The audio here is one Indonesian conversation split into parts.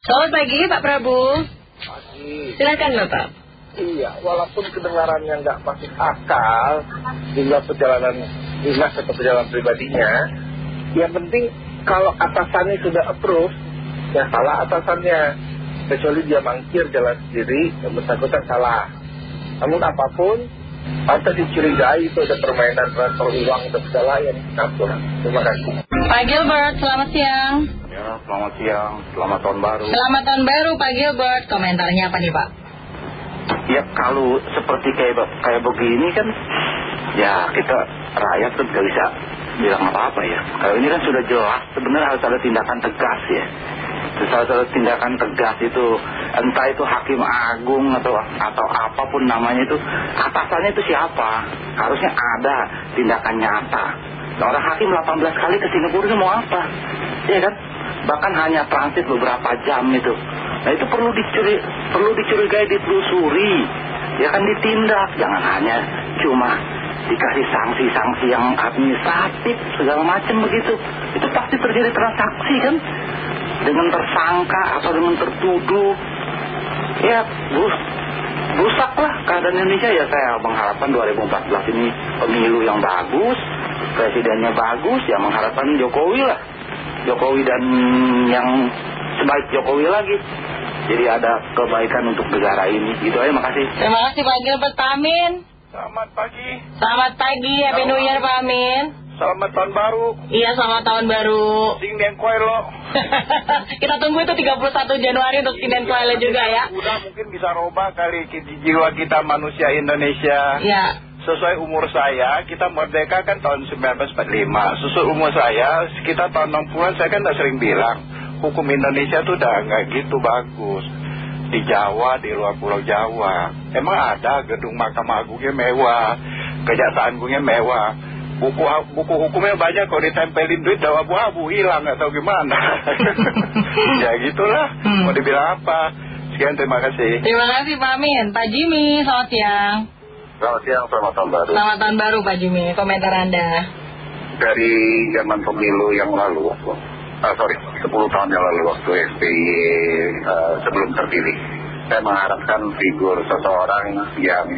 Selamat pagi Pak Prabu. Pagi. Silakan Bapak. Iya, walaupun kedengarannya nggak masuk akal, hingga perjalanan dinas atau perjalanan pribadinya, yang penting kalau atasannya sudah approve, ya salah atasannya. Kecuali dia mangkir jalan sendiri, yang bersangkutan salah. Namun apa pun, atau dicurigai itu ada permainan transfer uang dan segala yang campur. Terima kasih. Pak Gilbert, selamat siang. Ya, selamat siang, selamat tahun baru. Selamat tahun baru Pak Gilbert. Komentarnya apa nih Pak? Ya kalau seperti kayak kayak begini kan ya kita rakyat kan gak bisa bilang apa-apa ya. Kalau ini kan sudah jelas sebenarnya harus ada tindakan tegas ya. Harus ada tindakan tegas itu entah itu hakim agung atau atau apa pun namanya itu atasannya itu siapa? Harusnya ada tindakan nyata. Nah, orang hakim 18 kali ke Singapura mau apa? Iya kan? Bahkan hanya transit beberapa jam itu. Nah itu perlu dicuri, perlu dicurigai, ditelusuri, ya kan ditindak, jangan hanya cuma dikasih sanksi-sanksi yang administratif segala macam begitu. Itu pasti terjadi transaksi kan, dengan tersangka atau dengan tertuduh. Ya, bus, rusaklah keadaan Indonesia ya saya mengharapkan 2014 ini pemilu yang bagus, presidennya bagus, ya mengharapkan Jokowi lah. Jokowi dan yang sebaik Jokowi lagi. Jadi ada kebaikan untuk negara ini. Gitu aja, makasih. Terima kasih Pak Gilbert Pak Amin. Selamat pagi, Selamat pagi, Happy New Year Pak Amin. selamat tahun baru. Iya, selamat tahun baru. Sing Koi lo. Kita tunggu itu 31 Januari untuk Sinen Kuala juga ya. Udah mungkin bisa robah kali jiwa kita manusia Indonesia. Ya. Sesuai umur saya, kita merdeka kan tahun 1945. Sesuai umur saya, kita tahun 60-an saya kan udah sering bilang, hukum Indonesia tuh udah nggak gitu bagus. Di Jawa, di luar pulau Jawa. Emang ada gedung Mahkamah Agungnya mewah, Kejaksaan Agungnya mewah. Buku, buku hukumnya banyak kalau ditempelin duit udah abu-abu hilang tahu gimana. ya gitulah, Hmm. mau dibilang apa. Sekian terima kasih. Terima kasih Pak Amin. Pak Jimmy, selamat siang. Selamat siang, selamat tahun baru. Selamat tahun baru Pak Jimmy. Komentar Anda. Dari zaman pemilu yang lalu, ah, sorry, 10 tahun yang lalu waktu SBY eh, sebelum terpilih, saya mengharapkan figur seseorang yang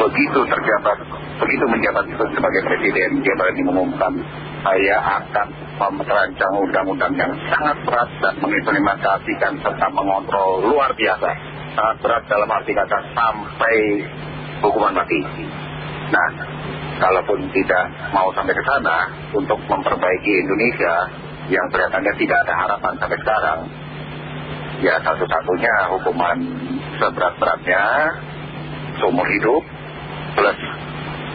begitu terjabat, begitu menjabat sebagai presiden, dia berani mengumumkan, saya akan merancang undang-undang yang sangat berat dan mengimplementasikan serta mengontrol luar biasa. Sangat berat dalam arti kata sampai hukuman mati. Nah, kalaupun tidak mau sampai ke sana untuk memperbaiki Indonesia yang kelihatannya tidak ada harapan sampai sekarang, ya satu-satunya hukuman seberat-beratnya seumur hidup plus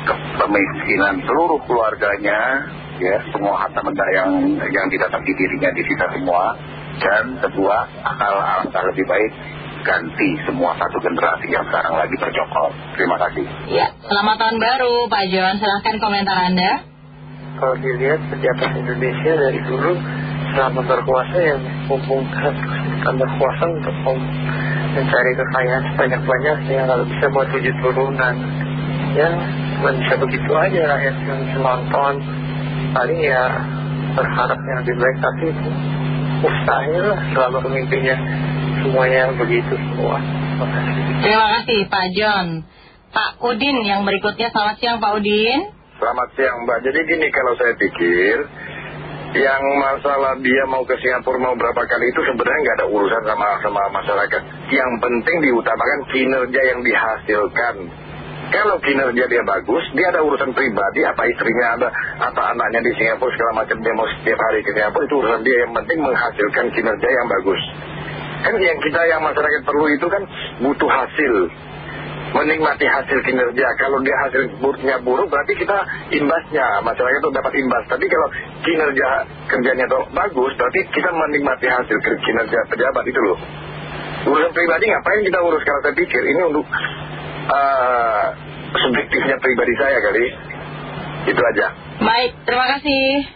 kepemimpinan seluruh keluarganya, ya semua harta benda yang yang didapat di dirinya disita semua, dan kedua akal alangkah lebih baik ganti semua satu generasi yang sekarang lagi bercokol. Terima kasih. Ya, selamat tahun baru Pak John. Silahkan komentar Anda. kalau dilihat pejabat Indonesia dari dulu selama berkuasa yang mengumpulkan berkuasa untuk mencari kekayaan sebanyak-banyaknya kalau bisa buat wujud turunan ya cuma bisa begitu aja rakyat yang nonton paling ya berharap yang lebih baik tapi itu mustahil lah selama pemimpinnya semuanya begitu semua Terima kasih. Terima kasih Pak John. Pak Udin yang berikutnya. Selamat siang Pak Udin. Selamat siang Mbak. Jadi gini kalau saya pikir, yang masalah dia mau ke Singapura mau berapa kali itu sebenarnya nggak ada urusan sama sama masyarakat. Yang penting diutamakan kinerja yang dihasilkan. Kalau kinerja dia bagus, dia ada urusan pribadi, apa istrinya ada, apa anaknya di Singapura segala macam dia mau setiap hari ke Singapura itu urusan dia. Yang penting menghasilkan kinerja yang bagus. Kan yang kita yang masyarakat perlu itu kan butuh hasil menikmati hasil kinerja. Kalau dia hasil buruknya buruk, berarti kita imbasnya, masyarakat itu dapat imbas. Tapi kalau kinerja kerjanya itu bagus, berarti kita menikmati hasil kinerja pejabat itu loh. Urusan pribadi ngapain kita urus? Kalau saya pikir ini untuk eh, subjektifnya pribadi saya kali. Itu aja. Baik, terima kasih.